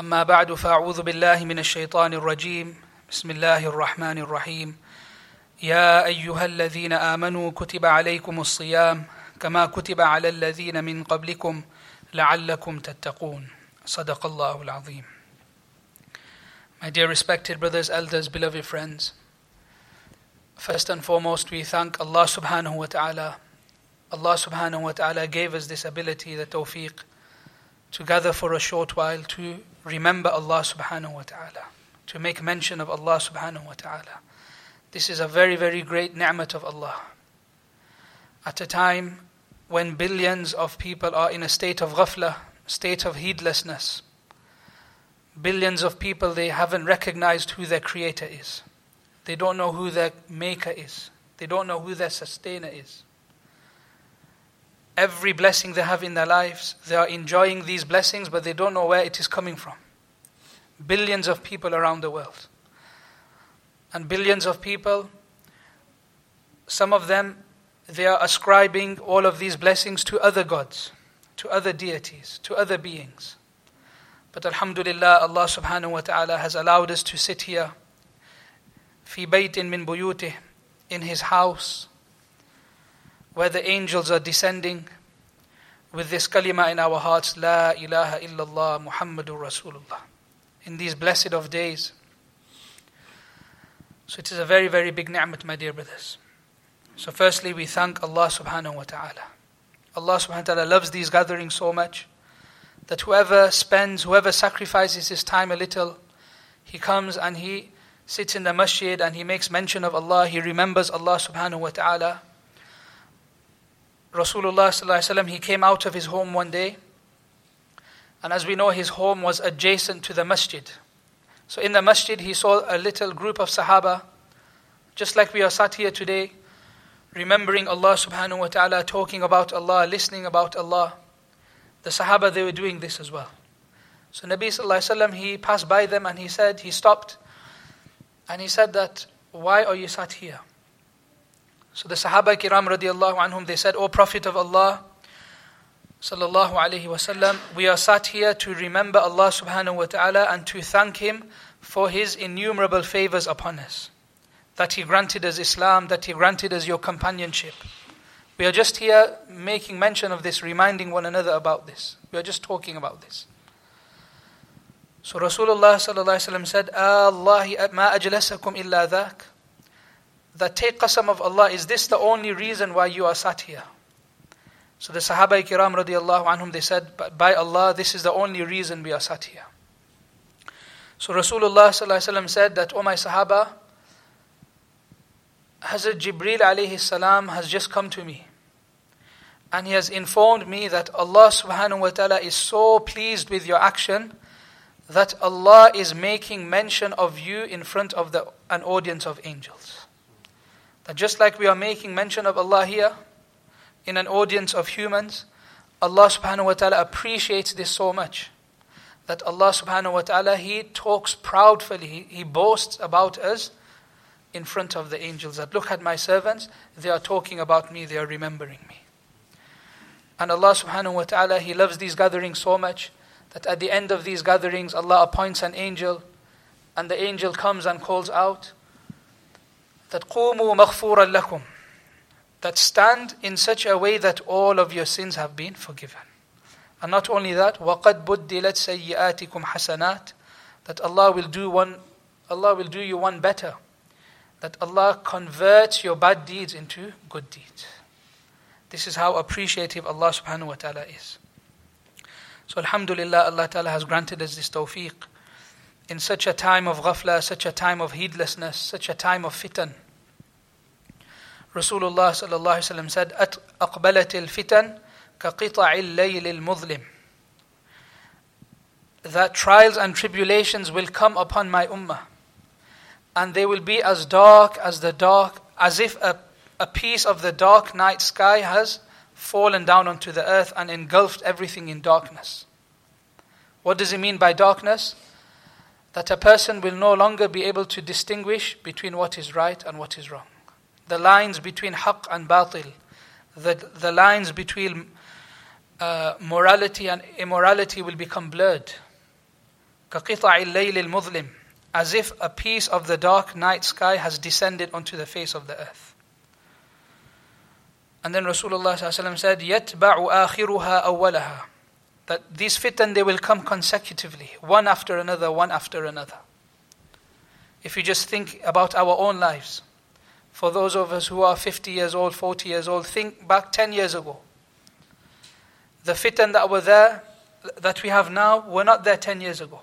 أما بعد فأعوذ بالله من الشيطان الرجيم بسم الله الرحمن الرحيم يا أيها الذين آمنوا كتب عليكم الصيام كما كتب على الذين من قبلكم لعلكم تتقون صدق الله العظيم My dear respected brothers, elders, beloved friends, first and foremost we thank Allah subhanahu wa ta'ala. Allah subhanahu wa ta'ala gave us this ability, the tawfiq, to gather for a short while to remember Allah subhanahu wa ta'ala, to make mention of Allah subhanahu wa ta'ala. This is a very, very great ni'mat of Allah. At a time when billions of people are in a state of ghafla, state of heedlessness, billions of people they haven't recognized who their creator is. They don't know who their maker is. They don't know who their sustainer is every blessing they have in their lives. They are enjoying these blessings, but they don't know where it is coming from. Billions of people around the world. And billions of people, some of them, they are ascribing all of these blessings to other gods, to other deities, to other beings. But Alhamdulillah, Allah subhanahu wa ta'ala has allowed us to sit here, في بيت من بيوته, in His house, where the angels are descending with this kalima in our hearts, La ilaha illallah Muhammadur Rasulullah, in these blessed of days. So it is a very, very big ni'mat, my dear brothers. So, firstly, we thank Allah subhanahu wa ta'ala. Allah subhanahu wa ta'ala loves these gatherings so much that whoever spends, whoever sacrifices his time a little, he comes and he sits in the masjid and he makes mention of Allah, he remembers Allah subhanahu wa ta'ala. Rasulullah he came out of his home one day, and as we know, his home was adjacent to the masjid. So in the masjid, he saw a little group of Sahaba, just like we are sat here today, remembering Allah subhanahu wa ta'ala, talking about Allah, listening about Allah. The Sahaba, they were doing this as well. So Nabi sallallahu he passed by them and he said, he stopped, and he said that, why are you sat here? So the Sahaba kiram radiallahu anhum, they said, O Prophet of Allah, sallallahu alayhi wasallam, we are sat here to remember Allah subhanahu wa ta'ala and to thank Him for His innumerable favors upon us. That He granted us Islam, that He granted us your companionship. We are just here making mention of this, reminding one another about this. We are just talking about this. So Rasulullah sallallahu alayhi wa said, Allah ma ajlasakum illa dhak that take qasam of Allah, is this the only reason why you are sat here? So the Sahaba kiram radiallahu anhum, they said, by Allah, this is the only reason we are sat here. So Rasulullah said that, O my Sahaba, Hazrat Jibreel alayhi salam has just come to me. And he has informed me that Allah subhanahu wa ta'ala is so pleased with your action that Allah is making mention of you in front of the, an audience of angels. Just like we are making mention of Allah here in an audience of humans, Allah subhanahu wa ta'ala appreciates this so much. That Allah subhanahu wa ta'ala, He talks proudly, he boasts about us in front of the angels. That look at my servants, they are talking about me, they are remembering me. And Allah subhanahu wa ta'ala, He loves these gatherings so much that at the end of these gatherings, Allah appoints an angel, and the angel comes and calls out, that قوموا مغفورا لكم that stand in such a way that all of your sins have been forgiven. And not only that, وَقَدْ بُدِّلَتْ سَيِّئَاتِكُمْ حَسَنَاتٍ That Allah will do one, Allah will do you one better. That Allah converts your bad deeds into good deeds. This is how appreciative Allah subhanahu wa ta'ala is. So Alhamdulillah, Allah ta'ala has granted us this tawfiq in such a time of ghafla, such a time of heedlessness, such a time of fitan. Rasulullah sallallahu alaihi wasallam said, "Aqbalat al-fitan kaqita'i al muzlim." That trials and tribulations will come upon my ummah, and they will be as dark as the dark, as if a, a piece of the dark night sky has fallen down onto the earth and engulfed everything in darkness. What does he mean by darkness? that a person will no longer be able to distinguish between what is right and what is wrong the lines between haqq and batil the, the lines between uh, morality and immorality will become blurred كقطع الليل المظلم as if a piece of the dark night sky has descended onto the face of the earth. And then Rasulullah said, يَتْبَعُ آخِرُهَا أَوَّلَهَا that these fitan, they will come consecutively, one after another, one after another. If you just think about our own lives, for those of us who are 50 years old, 40 years old, think back 10 years ago. The fitan that were there, that we have now, were not there 10 years ago.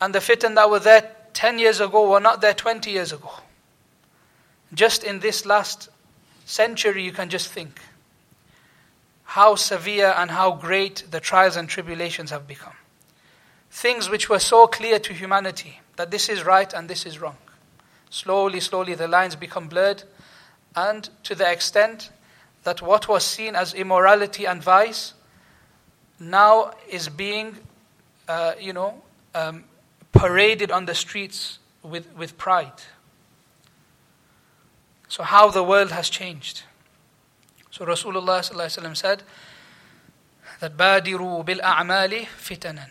And the fitan that were there 10 years ago were not there 20 years ago. Just in this last century, you can just think how severe and how great the trials and tribulations have become. Things which were so clear to humanity that this is right and this is wrong. Slowly, slowly, the lines become blurred, and to the extent that what was seen as immorality and vice now is being, uh, you know, um, paraded on the streets with, with pride. So, how the world has changed. So, Rasulullah said that Badiru bil a'mali fitanan.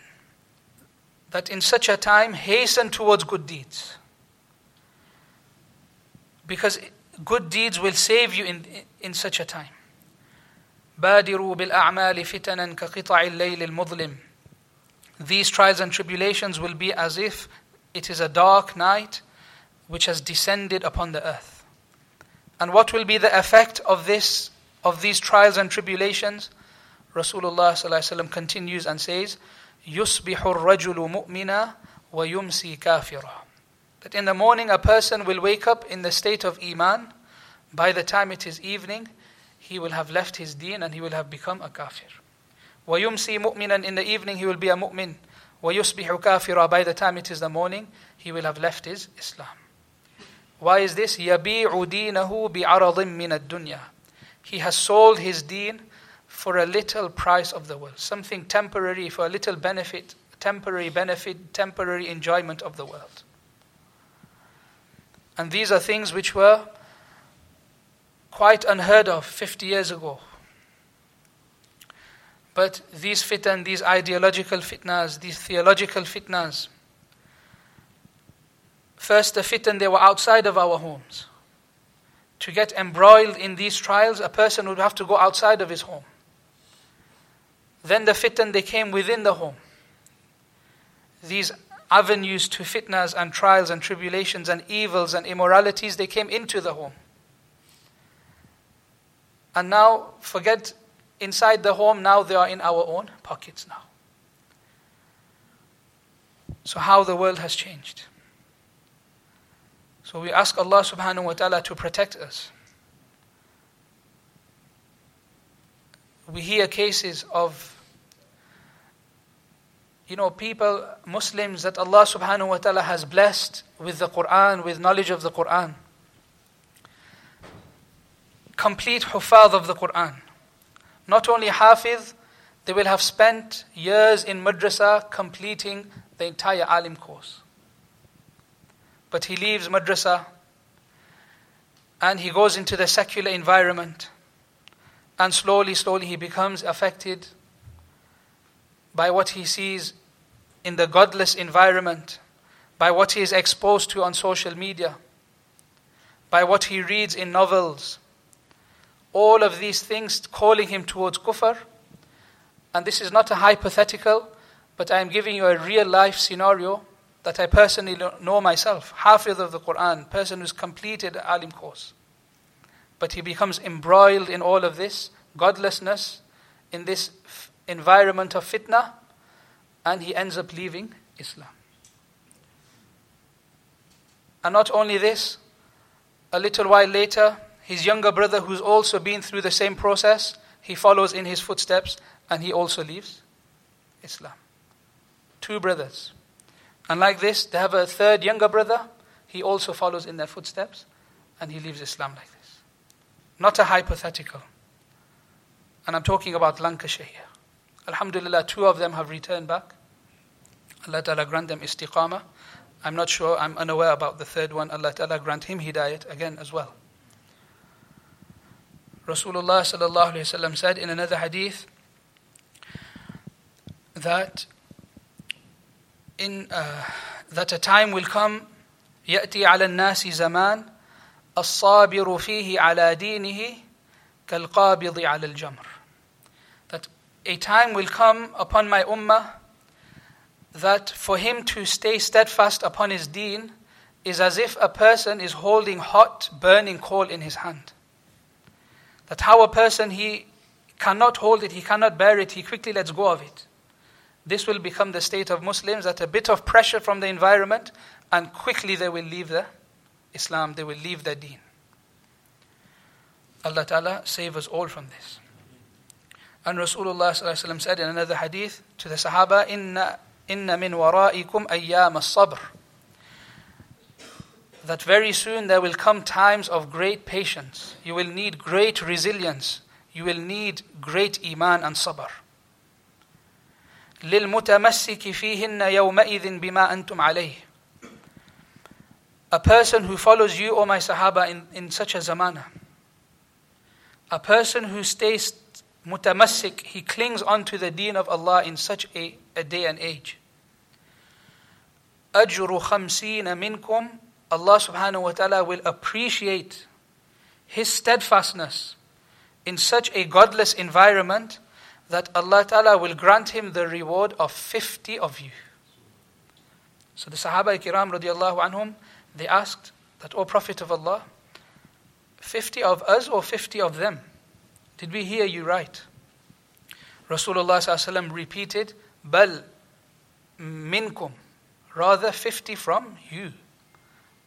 That in such a time, hasten towards good deeds. Because good deeds will save you in, in such a time. بادروا بالأعمال فتنا كقطع الليل المظلم these trials and tribulations will be as if it is a dark night which has descended upon the earth. And what will be the effect of this of these trials and tribulations? Rasulullah continues and says, يُصْبِحُ الرَّجُلُ مُؤْمِنًا وَيُمْسِي كَافِرًا That in the morning a person will wake up in the state of Iman. By the time it is evening, he will have left his deen and he will have become a kafir. وَيُمْسِي مُؤْمِنًا In the evening he will be a mu'min. وَيُصْبِحُ كَافِرًا By the time it is the morning, he will have left his Islam. Why is this? يَبِيعُ دِينَهُ بِعَرَضٍ مِّنَ الدُّنْيَا he has sold his deen for a little price of the world. Something temporary for a little benefit, temporary benefit, temporary enjoyment of the world. And these are things which were quite unheard of 50 years ago. But these fitan, these ideological fitnas, these theological fitnas, first the fitan, they were outside of our homes. To get embroiled in these trials, a person would have to go outside of his home. Then the fitan, they came within the home. These avenues to fitnas and trials and tribulations and evils and immoralities, they came into the home. And now, forget inside the home, now they are in our own pockets now. So, how the world has changed. So, we ask Allah subhanahu wa ta'ala to protect us. We hear cases of you know, people, Muslims that Allah subhanahu wa ta'ala has blessed with the Quran, with knowledge of the Quran. Complete hufad of the Quran. Not only Hafiz, they will have spent years in madrasa completing the entire alim course. But he leaves madrasa and he goes into the secular environment. And slowly, slowly, he becomes affected by what he sees in the godless environment, by what he is exposed to on social media, by what he reads in novels, all of these things calling him towards kufr. And this is not a hypothetical, but I am giving you a real life scenario that I personally know myself. Hafiz of the Quran, person who's completed alim course. But he becomes embroiled in all of this godlessness, in this f- environment of fitna, and he ends up leaving Islam. And not only this, a little while later, his younger brother, who's also been through the same process, he follows in his footsteps and he also leaves Islam. two brothers. And like this, they have a third younger brother. He also follows in their footsteps and he leaves Islam like this. Not a hypothetical. And I'm talking about Lancashire here. Alhamdulillah, two of them have returned back. Allah Ta'ala grant them istiqamah. I'm not sure, I'm unaware about the third one. Allah Ta'ala grant him hidayat again as well. Rasulullah sallallahu alayhi wasallam said in another hadith that in uh, that a time will come يأتي على الناس زمان الصابر فيه على دينه كالقابض على الجمر that a time will come upon my ummah that for him to stay steadfast upon his deen is as if a person is holding hot burning coal in his hand that how a person he cannot hold it he cannot bear it he quickly lets go of it this will become the state of Muslims that a bit of pressure from the environment and quickly they will leave the Islam, they will leave their deen. Allah Ta'ala save us all from this. And Rasulullah said in another hadith to the Sahaba, Inna, inna min waraikum ayyam as-sabr. That very soon there will come times of great patience. You will need great resilience. You will need great iman and sabr. للمتمسك فيهن يومئذ بما أنتم عليه A person who follows you, O my Sahaba, in, in such a zamana. A person who stays mutamassik, he clings onto the deen of Allah in such a, a day and age. أجر خمسين منكم Allah subhanahu wa ta'ala will appreciate his steadfastness in such a godless environment that Allah Ta'ala will grant him the reward of 50 of you. So the Sahaba Kiram radiallahu anhum, they asked that, O Prophet of Allah, 50 of us or 50 of them? Did we hear you right? Rasulullah repeated, Bal minkum, rather 50 from you.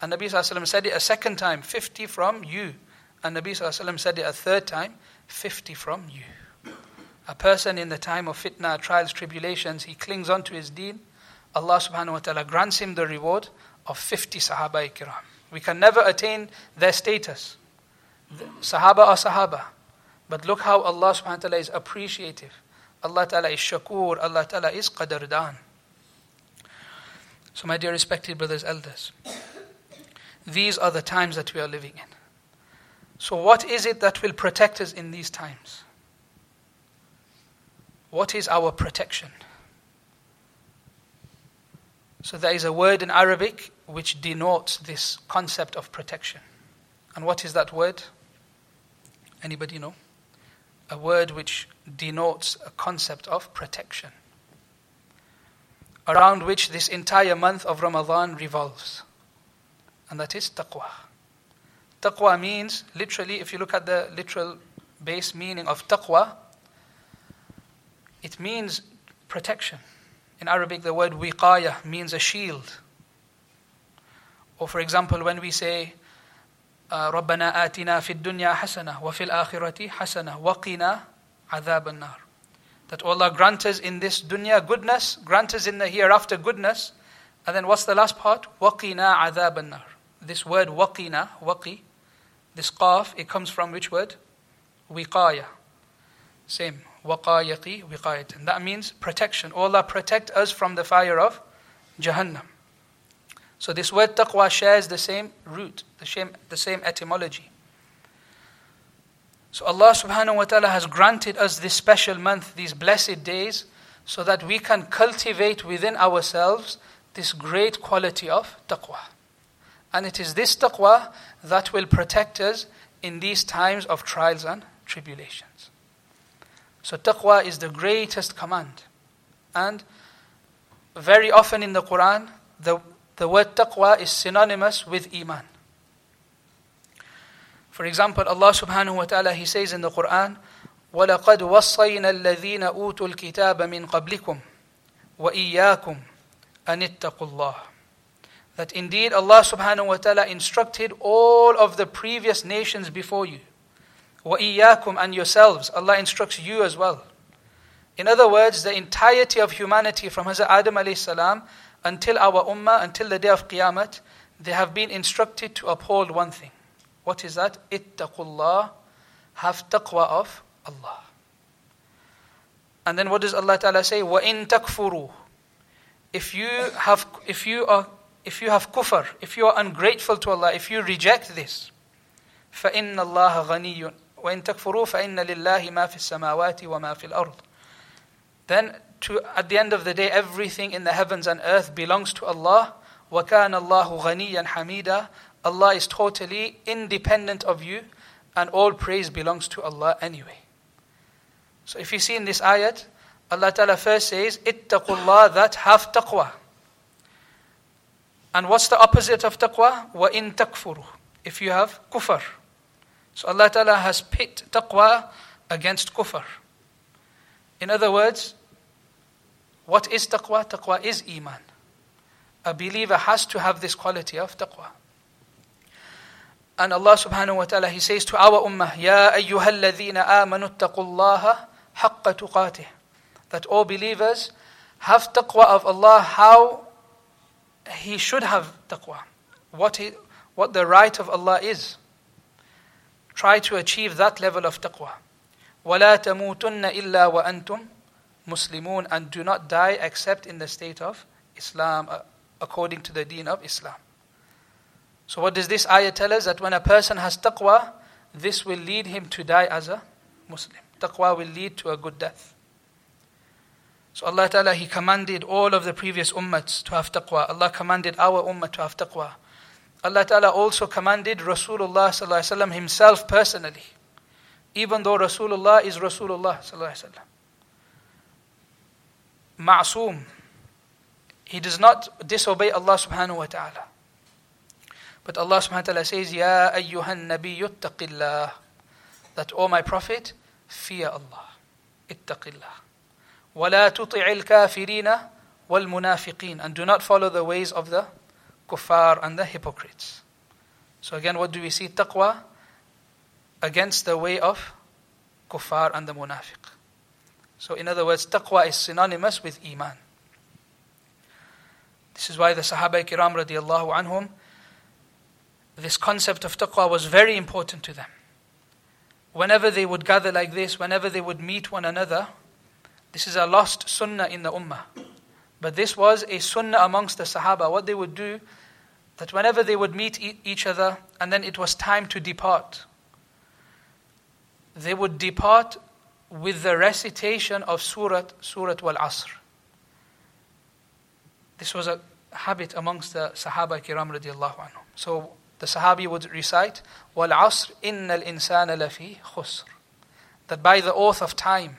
And Nabi said it a second time, 50 from you. And Nabi said it a third time, 50 from you. A person in the time of fitna, trials, tribulations, he clings on to his deen. Allah subhanahu wa ta'ala grants him the reward of 50 Sahaba kiram. We can never attain their status. The sahaba are Sahaba. But look how Allah subhanahu wa ta'ala is appreciative. Allah ta'ala is shakur. Allah ta'ala is qadardan. So, my dear respected brothers, elders, these are the times that we are living in. So, what is it that will protect us in these times? What is our protection? So there is a word in Arabic which denotes this concept of protection. And what is that word? Anybody know? A word which denotes a concept of protection. Around which this entire month of Ramadan revolves. And that is taqwa. Taqwa means, literally, if you look at the literal base meaning of taqwa, it means protection. In Arabic, the word wiqaya means a shield. Or, for example, when we say, ربنا آتنا في الدنيا حسنة وفي الآخرة حسنة وقنا عذاب النار that Allah grant us in this dunya goodness, grant us in the hereafter goodness. And then what's the last part? وَقِنَا عَذَابَ النَّارِ This word waqina, waqi, this qaf, it comes from which word? Wiqaya. Same. وَقَايَقِ وِقَايَةً That means protection. O Allah, protect us from the fire of Jahannam. So this word taqwa shares the same root, the same, the same etymology. So Allah subhanahu wa ta'ala has granted us this special month, these blessed days, so that we can cultivate within ourselves this great quality of taqwa. And it is this taqwa that will protect us in these times of trials and tribulations. So taqwa is the greatest command. And very often in the Quran, the, the word taqwa is synonymous with iman. For example, Allah subhanahu wa ta'ala, He says in the Quran, وَلَقَدْ وَصَّيْنَا الَّذِينَ أُوتُوا الْكِتَابَ مِنْ قَبْلِكُمْ وَإِيَّاكُمْ أَنِ اتَّقُوا اللَّهِ That indeed Allah subhanahu wa ta'ala instructed all of the previous nations before you وَإِيَّاكُمْ and yourselves. Allah instructs you as well. In other words, the entirety of humanity from Hazrat Adam alayhi salam until our ummah, until the day of Qiyamah, they have been instructed to uphold one thing. What is that? Ittaqullah, have taqwa of Allah. And then what does Allah Ta'ala say? وَإِن تَكْفُرُوا If you have, if you are, if you have kufr, if you are ungrateful to Allah, if you reject this, فَإِنَّ اللَّهَ غَنِيٌّ وَإِن تَكْفُرُوا فَإِنَّ لِلَّهِ مَا فِي السَّمَاوَاتِ وَمَا فِي الْأَرْضِ Then, to, at the end of the day, everything in the heavens and earth belongs to Allah. وَكَانَ اللَّهُ غَنِيًّا حَمِيدًا Allah is totally independent of you, and all praise belongs to Allah anyway. So if you see in this ayat, Allah Ta'ala first says, Ittaqullah, that have taqwa. And what's the opposite of taqwa? Wa in takfuru. If you have kufr. So Allah Ta'ala has pit taqwa against kufr. In other words, what is taqwa? Taqwa is iman. A believer has to have this quality of taqwa. And Allah subhanahu wa ta'ala, He says to our ummah, Ya ayyuhal ladhina amanu taqullaha haqqa tuqatih. That all believers have taqwa of Allah how He should have taqwa. What, he, what the right of Allah is Try to achieve that level of taqwa. وَلَا تَمُوتُنَّ إِلَّا وَأَنْتُمْ Muslimun and do not die except in the state of Islam, uh, according to the deen of Islam. So, what does this ayah tell us? That when a person has taqwa, this will lead him to die as a Muslim. Taqwa will lead to a good death. So, Allah Ta'ala, He commanded all of the previous ummats to have taqwa. Allah commanded our ummah to have taqwa. Allah Ta'ala also commanded Rasulullah himself personally. Even though Rasulullah is Rasulullah Ma'soom. He does not disobey Allah subhanahu wa ta'ala. But Allah subhanahu wa ta'ala says, Ya ayyuhan nabiyyu ittaqillah. That, O my Prophet, fear Allah. Ittaqillah. ولا تطع الكافرين والمنافقين and do not follow the ways of the kuffar and the hypocrites. So again, what do we see? Taqwa against the way of kuffar and the munafiq. So in other words, taqwa is synonymous with iman. This is why the Sahaba kiram radiallahu anhum, this concept of taqwa was very important to them. Whenever they would gather like this, whenever they would meet one another, this is a lost sunnah in the ummah. But this was a sunnah amongst the Sahaba. What they would do, that whenever they would meet each other and then it was time to depart, they would depart with the recitation of Surah, Surah Wal Asr. This was a habit amongst the Sahaba kiram radiallahu anhum. So the Sahabi would recite, Wal Asr innal insana lafi khusr. That by the oath of time,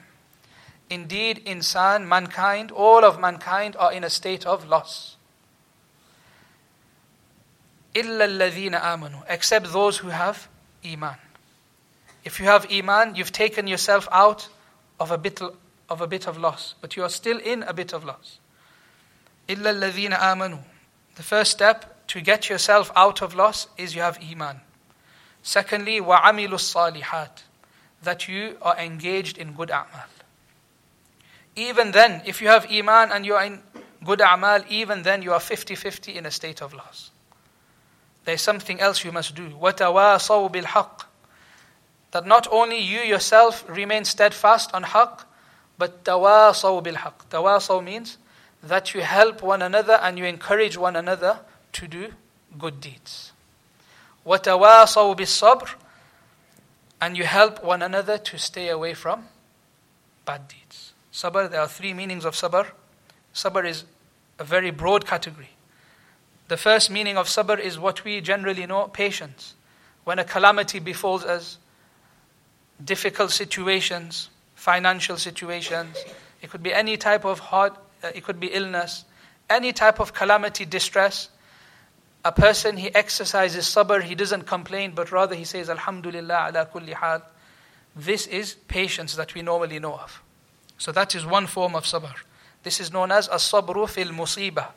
indeed insan, mankind, all of mankind are in a state of loss. إِلَّا الَّذِينَ آمَنُوا Except those who have iman. If you have iman, you've taken yourself out of a bit of a bit of loss, but you are still in a bit of loss. إِلَّا الَّذِينَ آمَنُوا The first step to get yourself out of loss is you have iman. Secondly, وَعَمِلُوا الصَّالِحَاتِ That you are engaged in good a'mal. Even then, if you have iman and you are in good a'mal, even then you are 50-50 in a state of loss. There's something else you must do. وَتَوَاصَوْا بِالْحَقِّ that not only you yourself remain steadfast on haqq, but tawasaw bil haqq. Tawasaw means that you help one another and you encourage one another to do good deeds. وَتَوَاصَوْا بِالصَّبْرِ And you help one another to stay away from bad deeds. Sabr, there are three meanings of sabr. Sabr is a very broad category. The first meaning of sabr is what we generally know patience. When a calamity befalls us, difficult situations, financial situations, it could be any type of hard, uh, it could be illness, any type of calamity, distress. A person, he exercises sabr, he doesn't complain, but rather he says, Alhamdulillah ala kulli hal. This is patience that we normally know of. So that is one form of sabr. This is known as as-sabru fil musibah.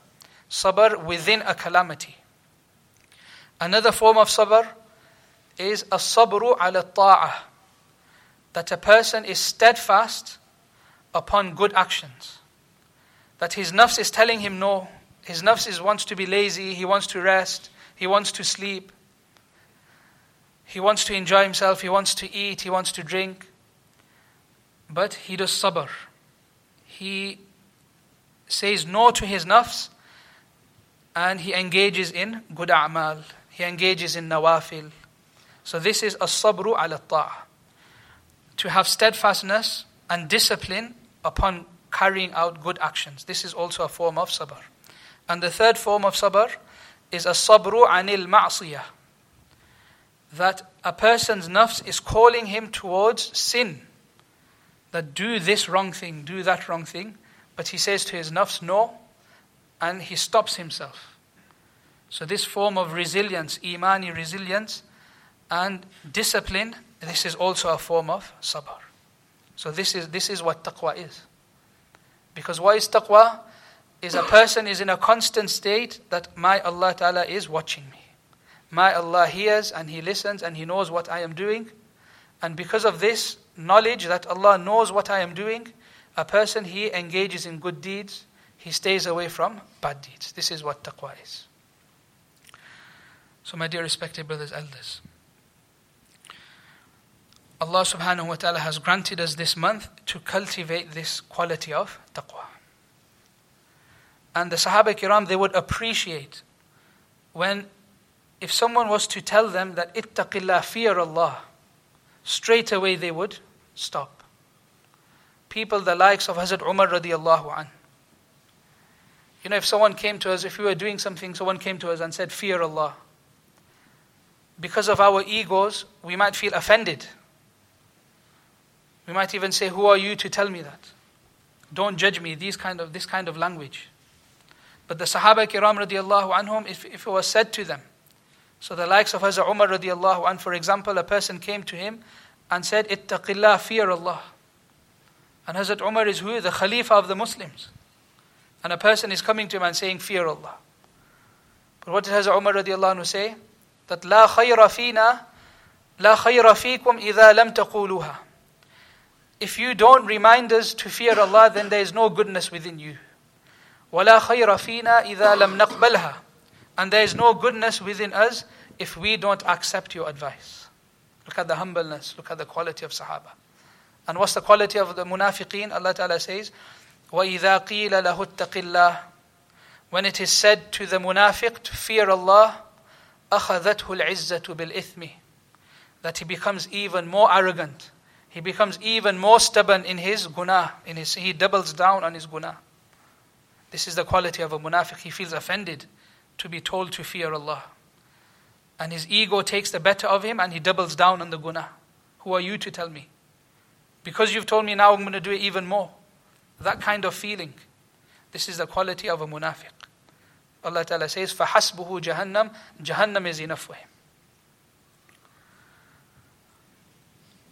Sabr within a calamity. Another form of sabr is a sabru ala ta'ah that a person is steadfast upon good actions. That his nafs is telling him no. His nafs is, wants to be lazy, he wants to rest, he wants to sleep, he wants to enjoy himself, he wants to eat, he wants to drink. But he does sabr. He says no to his nafs and he engages in good a'mal. He engages in nawafil. So this is as-sabru ala ta'ah. To have steadfastness and discipline upon carrying out good actions. This is also a form of sabr. And the third form of sabr is as-sabru anil ma'siyah. That a person's nafs is calling him towards sin. That do this wrong thing, do that wrong thing. But he says to his nafs, no, and he stops himself. So, this form of resilience, imani resilience, and discipline, this is also a form of sabr. So, this is, this is what taqwa is. Because what is taqwa? Is a person is in a constant state that my Allah Ta'ala is watching me. My Allah hears and He listens and He knows what I am doing. And because of this knowledge that Allah knows what I am doing, a person he engages in good deeds, he stays away from bad deeds. This is what taqwa is. So, my dear respected brothers, elders, Allah subhanahu wa ta'ala has granted us this month to cultivate this quality of taqwa. And the Sahaba Kiram, they would appreciate when, if someone was to tell them that ittaqillah, fear Allah, straight away they would stop people the likes of Hazrat Umar radiallahu an. You know, if someone came to us, if we were doing something, someone came to us and said, Fear Allah. Because of our egos, we might feel offended. We might even say, Who are you to tell me that? Don't judge me, these kind of, this kind of language. But the Sahaba kiram radiallahu anhum, if, if it was said to them, so the likes of Hazrat Umar radiallahu an, for example, a person came to him and said, Ittaqillah, fear Allah. And Hazrat Umar is who? The Khalifa of the Muslims. And a person is coming to him and saying, Fear Allah. But what did Hazrat Umar radiallahu anhu say? That لا خير فينا لا خير فيكم إذا لم تقولوها. If you don't remind us to fear Allah, then there is no goodness within you. ولا خير فينا إذا لم نقبلها. And there is no goodness within us if we don't accept your advice. Look at the humbleness, look at the quality of Sahaba. And what's the quality of the munafiqeen? Allah Ta'ala says, وَإِذَا قِيلَ لَهُ اتَّقِ اللَّهِ When it is said to the munafiq to fear Allah, أَخَذَتْهُ الْعِزَّةُ بِالْإِثْمِ That he becomes even more arrogant. He becomes even more stubborn in his guna. In his, he doubles down on his guna. This is the quality of a munafiq. He feels offended to be told to fear Allah. And his ego takes the better of him and he doubles down on the guna. Who are you to tell me? Because you've told me now I'm going to do it even more. That kind of feeling. This is the quality of a munafiq. Allah Ta'ala says, فَحَسْبُهُ جَهَنَّمْ Jahannam is enough for him.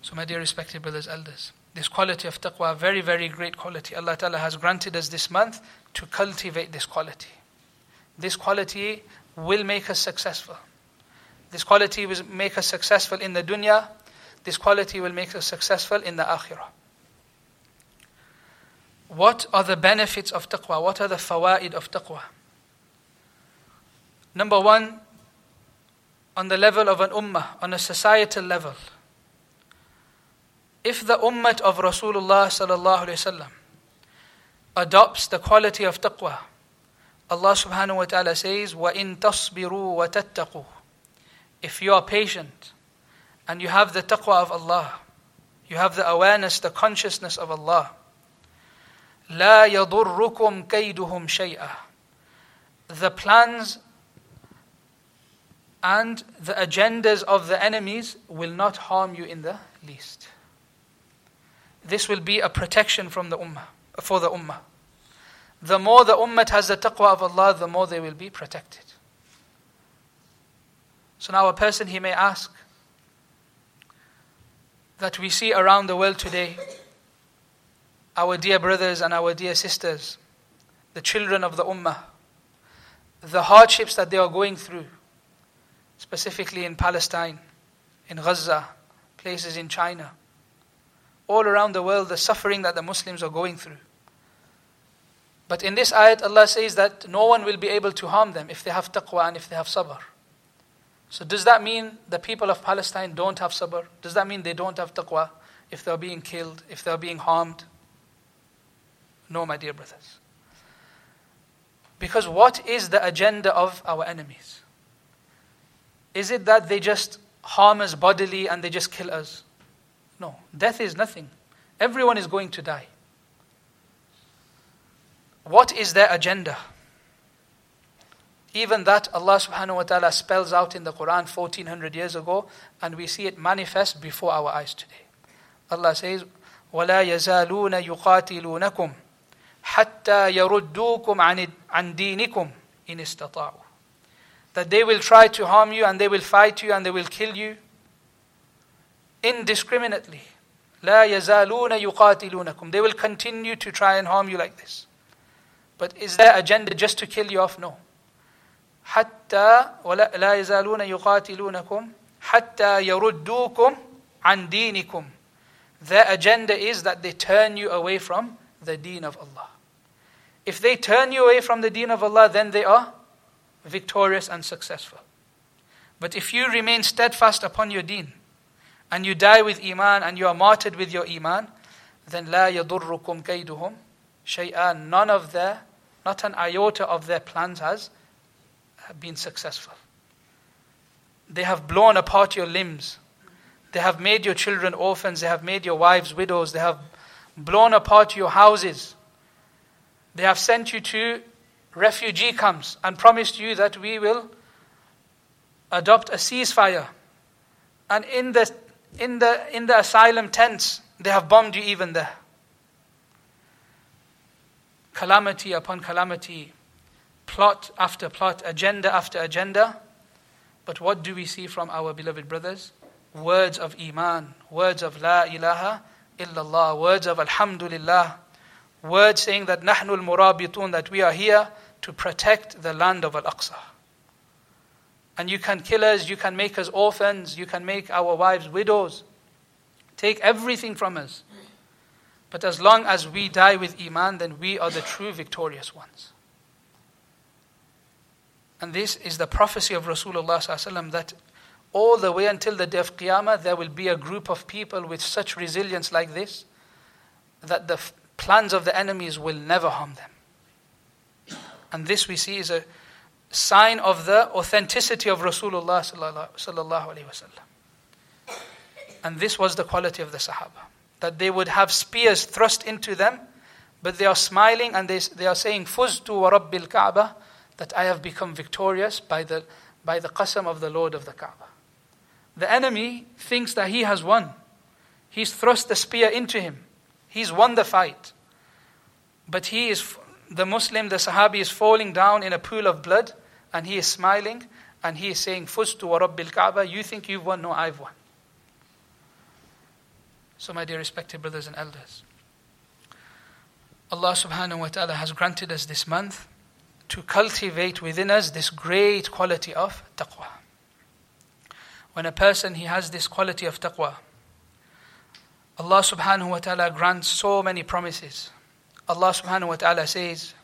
So my dear respected brothers, elders, this quality of taqwa, very, very great quality. Allah Ta'ala has granted us this month to cultivate this quality. This quality will make us successful. This quality will make us successful in the dunya this quality will make us successful in the akhirah. What are the benefits of taqwa? What are the fawaid of taqwa? Number one, on the level of an ummah, on a societal level, if the ummah of Rasulullah sallallahu alaihi wasallam adopts the quality of taqwa, Allah subhanahu wa ta'ala says, وَإِن تَصْبِرُوا وَتَتَّقُوا If you are patient and you have the taqwa of Allah, you have the awareness, the consciousness of Allah. لا يضركم كيدهم شيئا. The plans and the agendas of the enemies will not harm you in the least. This will be a protection from the ummah, for the ummah. The more the ummah has the taqwa of Allah, the more they will be protected. So now a person he may ask that we see around the world today our dear brothers and our dear sisters, the children of the Ummah, the hardships that they are going through, specifically in Palestine, in Gaza, places in China. all around the world the suffering that the Muslims are going through. But in this ayat, Allah says that no one will be able to harm them if they have taqwa and if they have sabr. So, does that mean the people of Palestine don't have sabr? Does that mean they don't have taqwa if they're being killed, if they're being harmed? No, my dear brothers. Because what is the agenda of our enemies? Is it that they just harm us bodily and they just kill us? No, death is nothing. Everyone is going to die. What is their agenda? Even that Allah subhanahu wa ta'ala spells out in the Quran 1400 years ago, and we see it manifest before our eyes today. Allah says, وَلَا يَزَالُونَ يُقَاتِلُونَكُمْ حَتَّى يَرُدُّوكُمْ عَنْ دِينِكُمْ إِنِ اسْتَطَاعُوا That they will try to harm you, and they will fight you, and they will kill you indiscriminately. لا يزالون يقاتلونكم. They will continue to try and harm you like this. But is their agenda just to kill you off? No. حتى ولا لا يزالون يقاتلونكم حتى يردوكم عن دينكم Their agenda is that they turn you away from the deen of Allah. If they turn you away from the deen of Allah, then they are victorious and successful. But if you remain steadfast upon your deen, and you die with iman, and you are martyred with your iman, then لا yadurrukum كيدهم shay'an. None of their, not an iota of their plans has been successful. They have blown apart your limbs. They have made your children orphans. They have made your wives widows. They have blown apart your houses. They have sent you to refugee camps and promised you that we will adopt a ceasefire. And in the, in the, in the asylum tents, they have bombed you even there. Calamity upon calamity plot after plot, agenda after agenda. But what do we see from our beloved brothers? Words of Iman, words of La ilaha illallah, words of Alhamdulillah, words saying that Nahnu al-Murabitun, that we are here to protect the land of Al-Aqsa. And you can kill us, you can make us orphans, you can make our wives widows, take everything from us. But as long as we die with Iman, then we are the true victorious ones. And this is the prophecy of Rasulullah that all the way until the day of Qiyamah, there will be a group of people with such resilience like this that the plans of the enemies will never harm them. And this we see is a sign of the authenticity of Rasulullah sallallahu alaihi wasallam. And this was the quality of the Sahaba that they would have spears thrust into them, but they are smiling and they, they are saying, "Fuztu wa Rabbil Kaaba." that I have become victorious by the, by the qasam of the Lord of the Kaaba. The enemy thinks that he has won. He's thrust the spear into him. He's won the fight. But he is, the Muslim, the Sahabi is falling down in a pool of blood and he is smiling and he is saying, Fustu wa Rabbil Kaaba, you think you've won? No, I've won. So, my dear respected brothers and elders, Allah subhanahu wa ta'ala has granted us this month to cultivate within us this great quality of taqwa When a person he has this quality of taqwa, Allah subhanahu wa ta'ala grants so many promises. Allah subhanahu wa ta'ala says,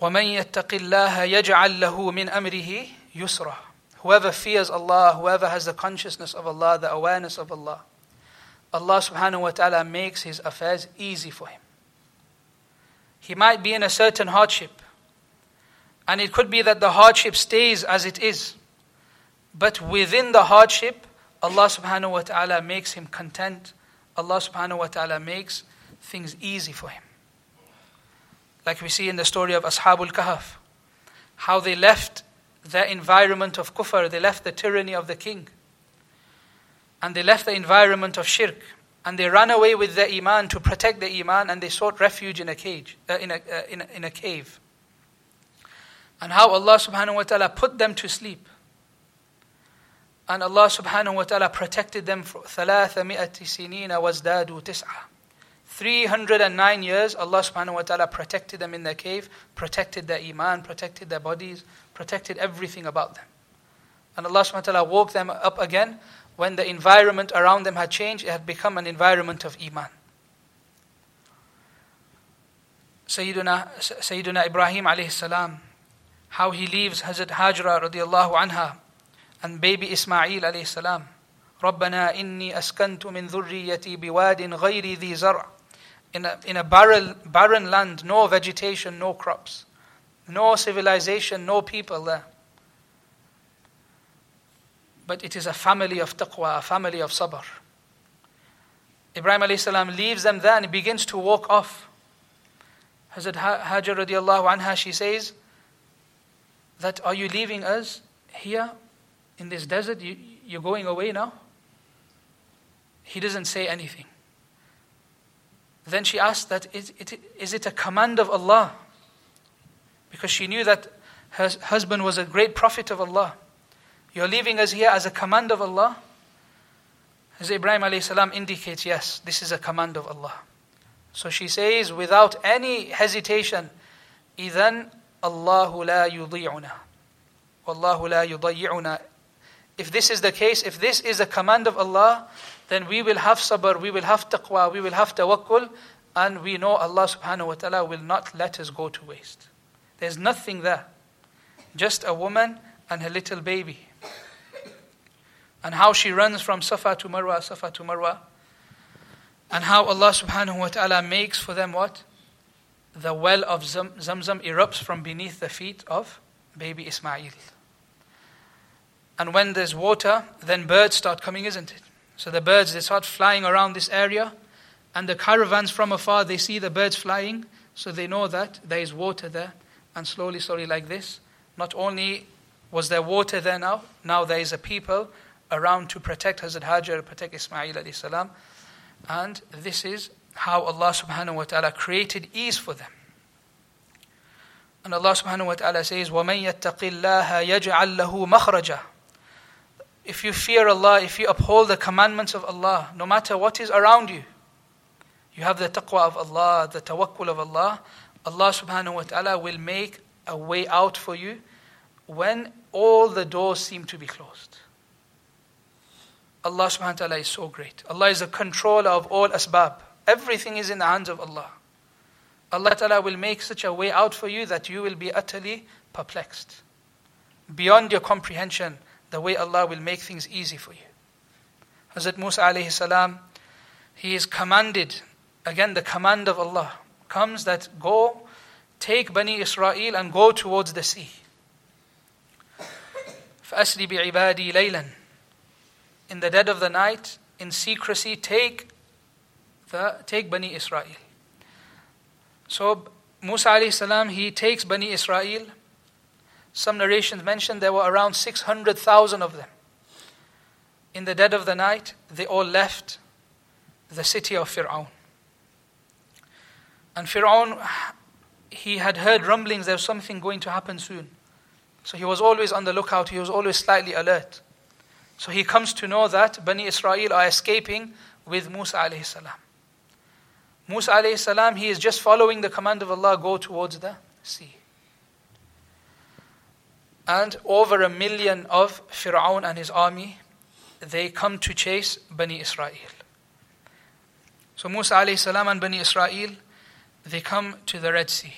وَمَن يَتَّقِ اللَّهَ يَجْعَل لَّهُ مِنْ أَمْرِهِ يُسْرًا Whoever fears Allah, whoever has the consciousness of Allah, the awareness of Allah, Allah subhanahu wa ta'ala makes his affairs easy for him. He might be in a certain hardship. And it could be that the hardship stays as it is. But within the hardship, Allah subhanahu wa ta'ala makes him content. Allah subhanahu wa ta'ala makes things easy for him. Like we see in the story of Ashabul Kahf, how they left their environment of kufr, they left the tyranny of the king, and they left the environment of shirk, and they ran away with their iman to protect the iman, and they sought refuge in a cage, uh, in, a, uh, in, a, in a cave and how Allah subhanahu wa ta'ala put them to sleep. And Allah subhanahu wa ta'ala protected them for ثلاثمائة سنين وازدادوا تسعة 309 years Allah subhanahu wa ta'ala protected them in their cave, protected their iman, protected their bodies, protected everything about them. And Allah subhanahu wa ta'ala woke them up again when the environment around them had changed, it had become an environment of Iman. Sayyiduna, Sayyiduna Ibrahim alayhi salam, how he leaves Hazrat Hajra radiallahu anha and baby Ismail alayhi salam. ربنا إني أسكنت من ذريتي بواد غير ذي زرع in a, in a barren, barren land, no vegetation, no crops, no civilization, no people there. But it is a family of taqwa, a family of sabr. Ibrahim alayhi salam leaves them there and he begins to walk off. Hazrat Hajar radiallahu anha, she says, that are you leaving us here in this desert? You, you're going away now? He doesn't say anything. Then she asked that, is it, is it a command of Allah? Because she knew that her husband was a great prophet of Allah. You're leaving us here as a command of Allah? As Ibrahim alayhi salam indicates, yes, this is a command of Allah. So she says, without any hesitation, إِذَنْ اللَّهُ لَا يُضِيعُنَا وَاللَّهُ لَا يُضَيِّعُنَا if this is the case, if this is a command of Allah, then we will have sabr, we will have taqwa, we will have tawakkul, and we know Allah subhanahu wa ta'ala will not let us go to waste. There's nothing there. Just a woman and her little baby. And how she runs from Safa to Marwa, Safa to Marwa. And how Allah subhanahu wa ta'ala makes for them what? The well of Zamzam erupts from beneath the feet of baby Ismail. And when there's water, then birds start coming, isn't it? So the birds, they start flying around this area, and the caravans from afar, they see the birds flying, so they know that there is water there. And slowly, slowly, like this, not only was there water there now, now there is a people around to protect Hazrat Hajar, protect Ismail alayhi salam. And this is how Allah subhanahu wa ta'ala created ease for them. And Allah subhanahu wa ta'ala says, وَمَن يَتَّقِ اللَّهَ يَجْعَل لَهُ مَخْرَجًا if you fear Allah, if you uphold the commandments of Allah, no matter what is around you, you have the taqwa of Allah, the tawakkul of Allah, Allah subhanahu wa ta'ala will make a way out for you when all the doors seem to be closed. Allah subhanahu wa ta'ala is so great. Allah is the controller of all asbab. Everything is in the hands of Allah. Allah ta'ala will make such a way out for you that you will be utterly perplexed. Beyond your comprehension the way Allah will make things easy for you. Hazrat Musa alayhi salam, he is commanded, again the command of Allah comes that go, take Bani Israel and go towards the sea. فَأَسْرِ بِعِبَادِي لَيْلًا In the dead of the night, in secrecy, take the take Bani Israel. So Musa alayhi salam, he takes Bani Israel some narrations mention there were around 600,000 of them. In the dead of the night, they all left the city of Fir'aun. And Fir'aun, he had heard rumblings there was something going to happen soon. So he was always on the lookout, he was always slightly alert. So he comes to know that Bani Israel are escaping with Musa alayhi salam. Musa alayhi salam, he is just following the command of Allah, go towards the sea and over a million of Fir'aun and his army, they come to chase Bani Israel. So Musa alayhi salam and Bani Israel, they come to the Red Sea.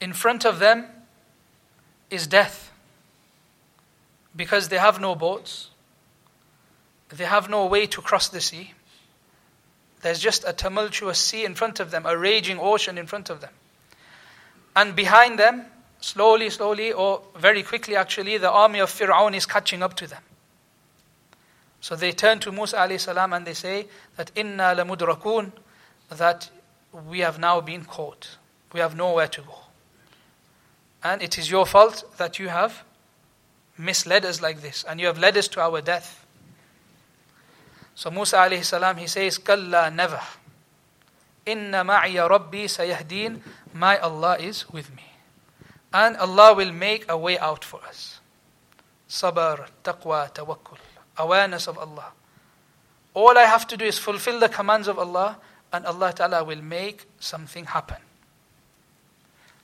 In front of them is death because they have no boats, they have no way to cross the sea. There's just a tumultuous sea in front of them, a raging ocean in front of them. And behind them slowly, slowly, or very quickly actually, the army of Fir'aun is catching up to them. So they turn to Musa alayhi salam and they say that inna lamudrakun, that we have now been caught. We have nowhere to go. And it is your fault that you have misled us like this, and you have led us to our death. So Musa alayhi salam he says, Kalla never. Inna ma'iya rabbi sayahdeen. My Allah is with me and Allah will make a way out for us. Sabr, taqwa, tawakkul, awareness of Allah. All I have to do is fulfill the commands of Allah, and Allah Ta'ala will make something happen.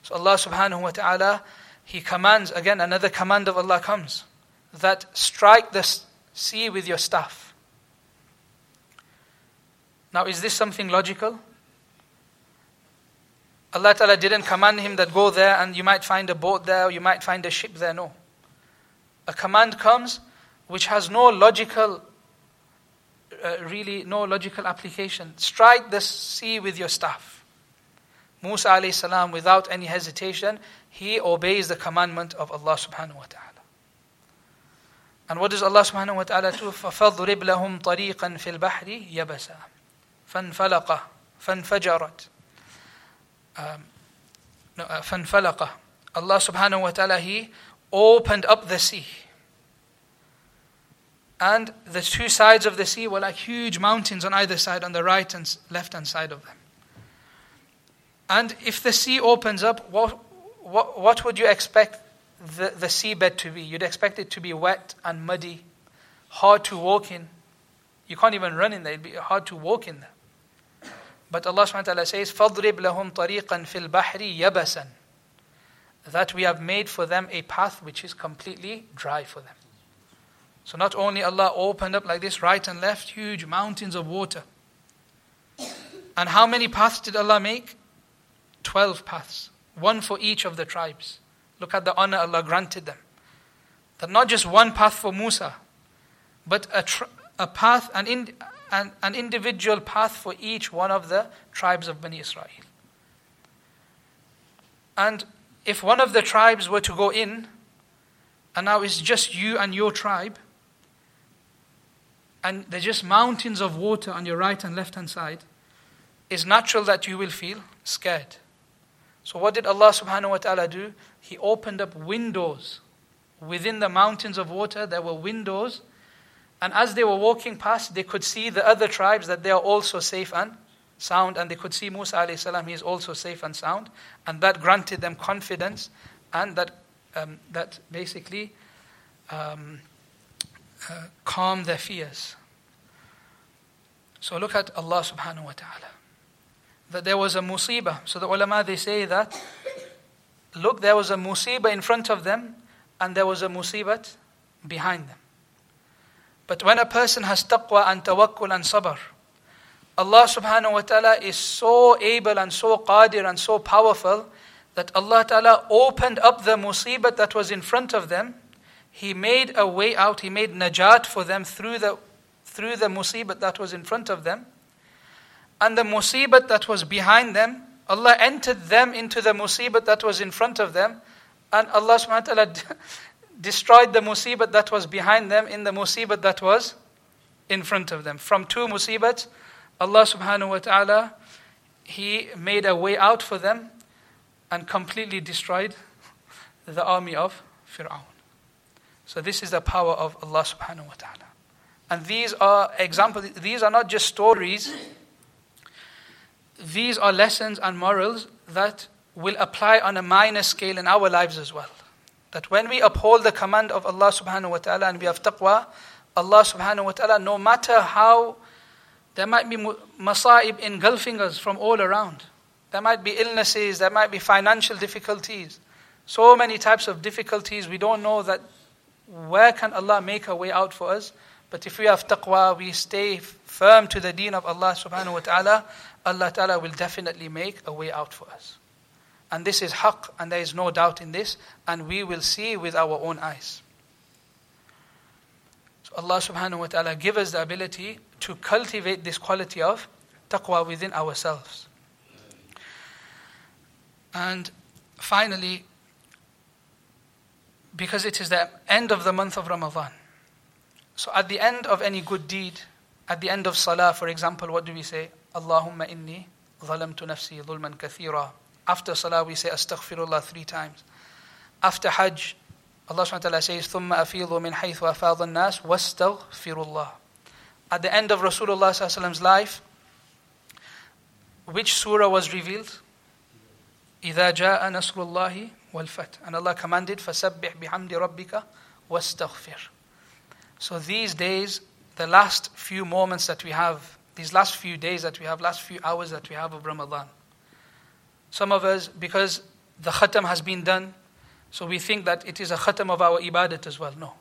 So Allah subhanahu wa ta'ala, He commands, again, another command of Allah comes that strike the, sea with your staff. Now, is this something logical? Allah Ta'ala didn't command him that go there and you might find a boat there or you might find a ship there. No. A command comes which has no logical, uh, really, no logical application. Strike the sea with your staff. Musa alayhi salam, without any hesitation, he obeys the commandment of Allah subhanahu wa ta'ala. And what does Allah subhanahu wa ta'ala do? فَفَضْرِبْ لَهُمْ طَرِيقًا فِي الْبَحْرِ يَبَسًا فَانْفَلَقَ فَانْفَجَرَتْ um, no, uh, فَانْفَلَقَ Allah subhanahu wa ta'ala, He opened up the sea. And the two sides of the sea were like huge mountains on either side, on the right and left hand side of them. And if the sea opens up, what, what, what would you expect the, the seabed to be? You'd expect it to be wet and muddy, hard to walk in. You can't even run in there, it'd be hard to walk in there. But Allah subhanahu wa ta'ala says, فَضْرِبْ لَهُمْ طَرِيقًا فِي الْبَحْرِ يَبَسًا That we have made for them a path which is completely dry for them. So not only Allah opened up like this, right and left, huge mountains of water. And how many paths did Allah make? 12 paths, one for each of the tribes. Look at the honor Allah granted them. That not just one path for Musa, but a, tr- a path, an, in- an, an individual path for each one of the tribes of Bani Israel. And if one of the tribes were to go in, and now it's just you and your tribe, and there's just mountains of water on your right and left hand side, it's natural that you will feel scared. So, what did Allah subhanahu wa ta'ala do? He opened up windows. Within the mountains of water, there were windows. And as they were walking past, they could see the other tribes that they are also safe and sound. And they could see Musa alayhi salam, he is also safe and sound. And that granted them confidence and that, um, that basically um, uh, calmed their fears. So look at Allah subhanahu wa ta'ala that there was a musibah. So the ulama they say that look, there was a musibah in front of them and there was a musibat behind them. But when a person has taqwa and tawakkul and sabr, Allah subhanahu wa ta'ala is so able and so qadir and so powerful that Allah ta'ala opened up the musibat that was in front of them. He made a way out, He made najat for them through the, through the musibat that was in front of them and the musibat that was behind them, Allah entered them into the musibat that was in front of them, and Allah subhanahu wa ta'ala destroyed the musibat that was behind them in the musibat that was in front of them. From two musibats, Allah subhanahu wa ta'ala, He made a way out for them and completely destroyed the army of Fir'aun. So this is the power of Allah subhanahu wa ta'ala. And these are examples, these are not just stories these are lessons and morals that will apply on a minor scale in our lives as well. That when we uphold the command of Allah subhanahu wa ta'ala and we have taqwa, Allah subhanahu wa ta'ala, no matter how there might be masa'ib engulfing us from all around. There might be illnesses, there might be financial difficulties. So many types of difficulties, we don't know that where can Allah make a way out for us. But if we have taqwa, we stay firm to the deen of Allah subhanahu wa ta'ala, Allah Ta'ala will definitely make a way out for us. And this is haqq, and there is no doubt in this, and we will see with our own eyes. So Allah subhanahu wa ta'ala give us the ability to cultivate this quality of taqwa within ourselves. And finally, because it is the end of the month of Ramadan. So at the end of any good deed, at the end of salah, for example, what do we say? Allahumma inni zalamtu nafsi dhulman kathira. After salah, we say astaghfirullah three times. After Hajj, Allah subhanahu wa ta'ala says, ثُمَّ أَفِيضُ مِنْ حَيْثُ أَفَاضَ النَّاسِ وَاسْتَغْفِرُ اللَّهِ At the end of Rasulullah's life, which surah was revealed? إِذَا جَاءَ نَصْرُ اللَّهِ وَالْفَتْحِ And Allah commanded, فَسَبِّحْ بِحَمْدِ رَبِّكَ وَاسْتَغْفِرْ So these days, the last few moments that we have these last few days that we have, last few hours that we have of Ramadan. some of us, because the khatam has been done, so we think that it is a khatam of our ibadat as well. No.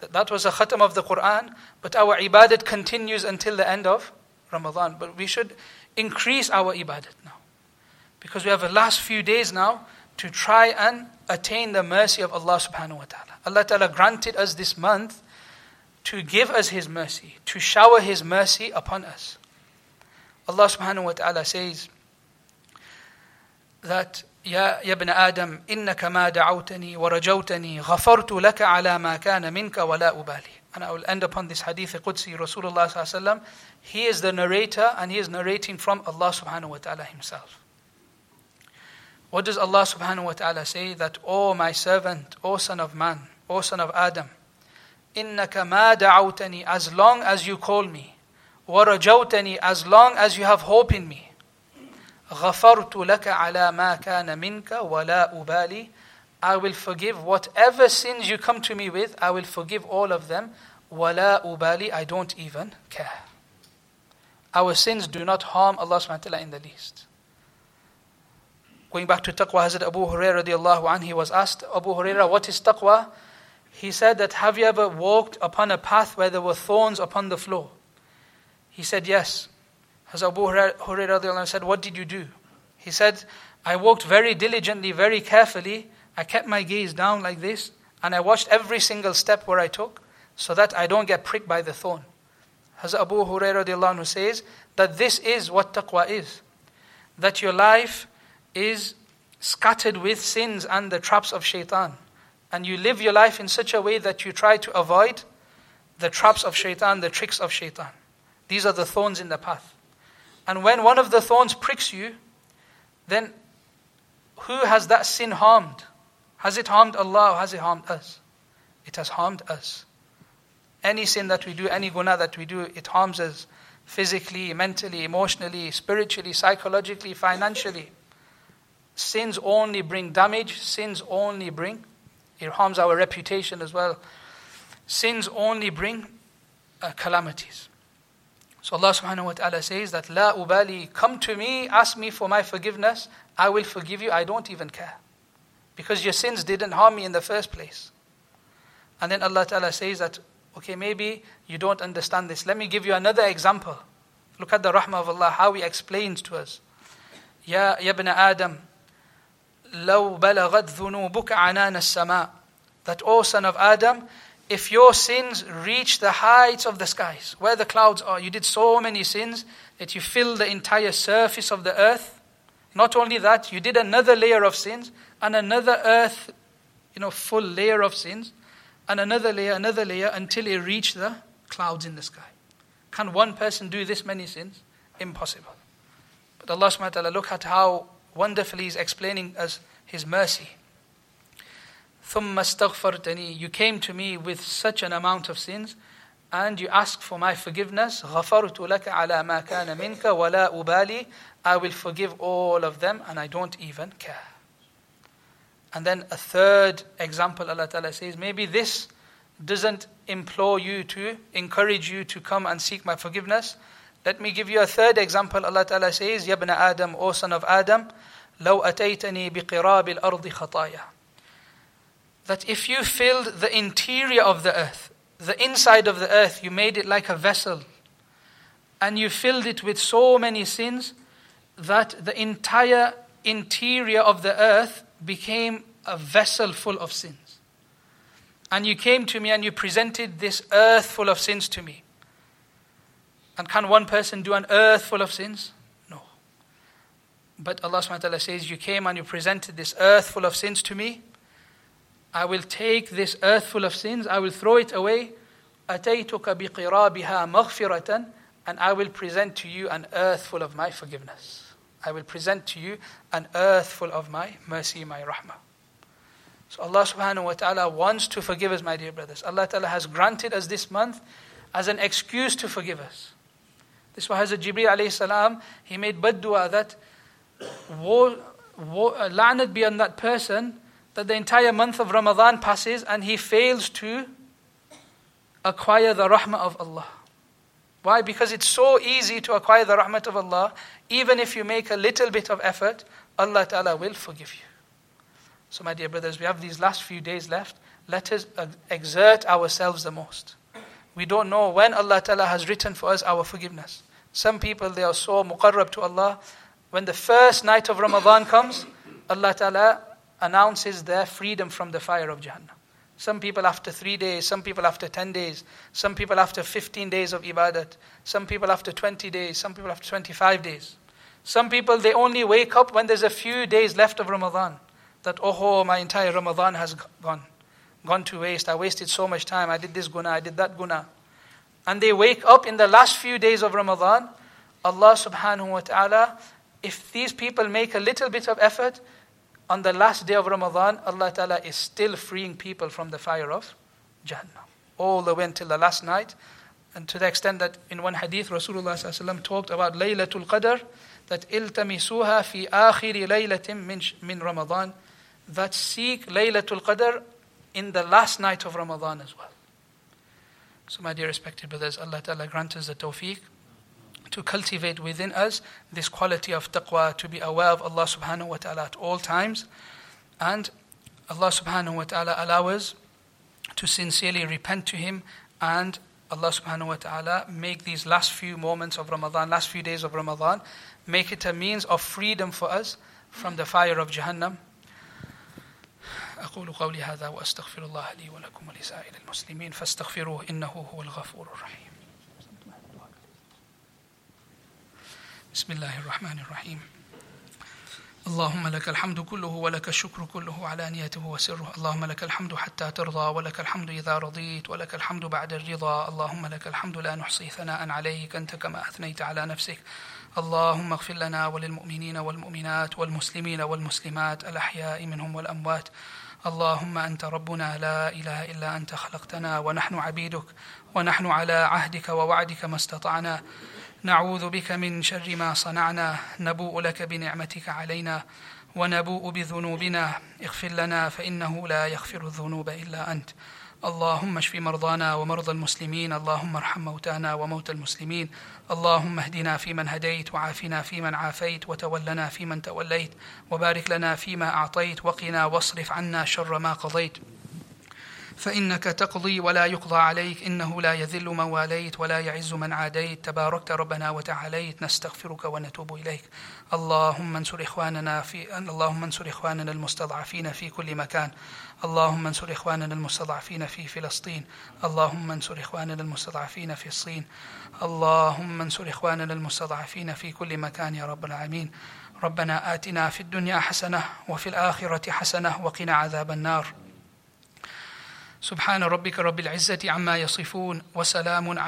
That, that was a khatam of the Quran, but our ibadat continues until the end of Ramadan. But we should increase our ibadat now. Because we have the last few days now to try and attain the mercy of Allah subhanahu wa ta'ala. Allah ta'ala granted us this month to give us His mercy, to shower His mercy upon us. Allah subhanahu wa ta'ala says that يا يا ابن آدم إنك ما دعوتني ورجوتني غفرت لك على ما كان منك ولا أبالي and I will end upon this hadith Qudsi Rasulullah sallallahu he is the narrator and he is narrating from Allah subhanahu wa ta'ala himself what does Allah subhanahu wa ta'ala say that O my servant O son of man O son of Adam إنك ما دعوتني as long as you call me ورجوتني as long as you have hope in me غفرت لك على ما كان منك ولا أبالي I will forgive whatever sins you come to me with, I will forgive all of them. ولا أبالي I don't even care. Our sins do not harm Allah subhanahu wa ta'ala in the least. Going back to taqwa, Hazrat Abu Hurairah radiallahu anh, he was asked, Abu Hurairah, what is taqwa? He said that, have you ever walked upon a path where there were thorns upon the floor? He said, yes. As Abu Hurairah said, What did you do? He said, I walked very diligently, very carefully. I kept my gaze down like this, and I watched every single step where I took so that I don't get pricked by the thorn. As Abu Hurairah says that this is what taqwa is. That your life is scattered with sins and the traps of shaitan. And you live your life in such a way that you try to avoid the traps of shaitan, the tricks of shaitan. These are the thorns in the path. And when one of the thorns pricks you, then who has that sin harmed? Has it harmed Allah or has it harmed us? It has harmed us. Any sin that we do, any guna that we do, it harms us physically, mentally, emotionally, spiritually, psychologically, financially. Sins only bring damage, sins only bring, it harms our reputation as well. Sins only bring uh, calamities. So Allah subhanahu wa ta'ala says that La ubali, come to me, ask me for my forgiveness, I will forgive you, I don't even care. Because your sins didn't harm me in the first place. And then Allah ta'ala says that, okay, maybe you don't understand this. Let me give you another example. Look at the rahmah of Allah, how He explains to us. Ya, ya ibn Adam, لو بلغت ذنوبك عنان السماء. That, O son of Adam, if your sins reach the heights of the skies, where the clouds are, you did so many sins that you fill the entire surface of the earth. Not only that, you did another layer of sins and another earth, you know, full layer of sins, and another layer, another layer until it reached the clouds in the sky. Can one person do this many sins? Impossible. But Allah subhanahu wa ta'ala, look at how wonderfully He's explaining us His mercy. ثم استغفرتني You came to me with such an amount of sins and you ask for my forgiveness غفرت لك على ما كان منك ولا أبالي I will forgive all of them and I don't even care. And then a third example Allah Ta'ala says, maybe this doesn't implore you to encourage you to come and seek my forgiveness. Let me give you a third example. Allah Ta'ala says, يَا ابْنَ Adam, O son of Adam, لو أتيتني بقراب الأرض خطايا that if you filled the interior of the earth, the inside of the earth, you made it like a vessel, and you filled it with so many sins that the entire interior of the earth became a vessel full of sins. And you came to me and you presented this earth full of sins to me. And can one person do an earth full of sins? No. But Allah says, You came and you presented this earth full of sins to me. I will take this earth full of sins, I will throw it away. أتيتك بقرابها مغفرة and I will present to you an earth full of my forgiveness. I will present to you an earth full of my mercy, my rahmah. So Allah subhanahu wa ta'ala wants to forgive us, my dear brothers. Allah ta'ala has granted us this month as an excuse to forgive us. This is why Hazrat Jibreel alayhi salam, he made bad dua that woe, woe, la'nat be on that person that the entire month of Ramadan passes and he fails to acquire the rahmah of Allah. Why? Because it's so easy to acquire the rahmat of Allah. Even if you make a little bit of effort, Allah Ta'ala will forgive you. So, my dear brothers, we have these last few days left. Let us exert ourselves the most. We don't know when Allah Ta'ala has written for us our forgiveness. Some people, they are so muqarrab to Allah. When the first night of Ramadan comes, Allah Ta'ala announces their freedom from the fire of Jahannam. Some people after three days, some people after 10 days, some people after 15 days of ibadat, some people after 20 days, some people after 25 days. Some people, they only wake up when there's a few days left of Ramadan that, oh, my entire Ramadan has gone, gone to waste. I wasted so much time. I did this guna, I did that guna. And they wake up in the last few days of Ramadan. Allah subhanahu wa ta'ala, if these people make a little bit of effort, on the last day of Ramadan, Allah ta'ala is still freeing people from the fire of Jahannam. All the way until the last night. And to the extent that in one hadith, Rasulullah talked about Laylatul Qadr, that iltamisuha fi akhiri laylatin min, min Ramadan that seek Laylatul Qadr in the last night of Ramadan as well. So, my dear respected brothers, Allah Ta'ala grant us the tawfiq to cultivate within us this quality of taqwa, to be aware of Allah subhanahu wa ta'ala at all times, and Allah subhanahu wa ta'ala allow us to sincerely repent to Him and Allah subhanahu wa ta'ala make these last few moments of Ramadan, last few days of Ramadan, make it a means of freedom for us from the fire of Jahannam أقول قولي هذا وأستغفر الله لي ولكم ولسائر المسلمين فاستغفروه إنه هو الغفور الرحيم بسم الله الرحمن الرحيم. اللهم لك الحمد كله ولك الشكر كله على نيته وسره. اللهم لك الحمد حتى ترضى ولك الحمد إذا رضيت ولك الحمد بعد الرضا. اللهم لك الحمد لا نحصي ثناء عليك أنت كما أثنيت على نفسك. اللهم اغفر لنا وللمؤمنين والمؤمنات والمسلمين والمسلمات الأحياء منهم والأموات. اللهم أنت ربنا لا إله إلا أنت خلقتنا ونحن عبيدك ونحن على عهدك ووعدك ما استطعنا. نعوذ بك من شر ما صنعنا نبوء لك بنعمتك علينا ونبوء بذنوبنا. اغفر لنا فإنه لا يغفر الذنوب إلا أنت. اللهم اشف مرضانا ومرضى المسلمين اللهم ارحم موتانا وموتى المسلمين. اللهم اهدنا فيمن هديت وعافنا فيمن عافيت وتولنا فيمن توليت وبارك لنا فيما أعطيت وقنا واصرف عنا شر ما قضيت. فإنك تقضي ولا يقضى عليك إنه لا يذل من واليت ولا يعز من عاديت. تباركت ربنا وتعاليت. نستغفرك ونتوب إليك. اللهم انصر إخواننا في اللهم انصر إخواننا المستضعفين في كل مكان. اللهم انصر إخواننا المستضعفين في فلسطين. اللهم انصر إخواننا المستضعفين في الصين. اللهم انصر إخواننا المستضعفين في كل مكان يا رب العالمين. ربنا آتنا في الدنيا حسنة وفي الآخرة حسنة وقنا عذاب النار. سبحان ربك رب العزة عما يصفون وسلام